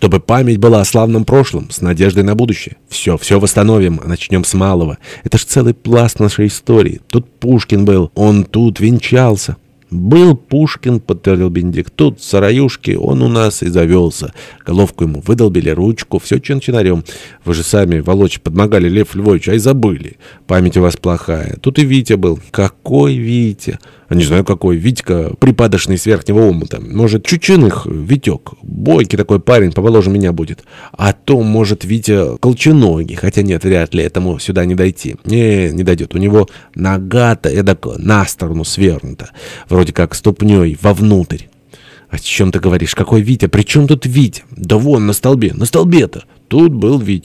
Чтобы память была о славном прошлом, с надеждой на будущее. Все, все восстановим, начнем с малого. Это ж целый пласт нашей истории. Тут Пушкин был, он тут венчался. «Был Пушкин», — подтвердил Бенедикт. «Тут, в сараюшке, он у нас и завелся. Головку ему выдолбили, ручку, все чин-чинарем. Вы же сами, Волочь, подмогали Лев Львович, а и забыли. Память у вас плохая. Тут и Витя был». «Какой Витя?» Не знаю какой, Витька, припадочный с верхнего омута. Может, Чучиных Витек, бойкий такой парень, помоложе меня будет. А то, может, Витя Колченогий, хотя нет, вряд ли этому сюда не дойти. Не, не дойдет, у него нога-то эдак на сторону свернута, вроде как ступней вовнутрь. «О чем ты говоришь? Какой Витя? При чем тут Витя?» «Да вон, на столбе. На столбе-то. Тут был Витя».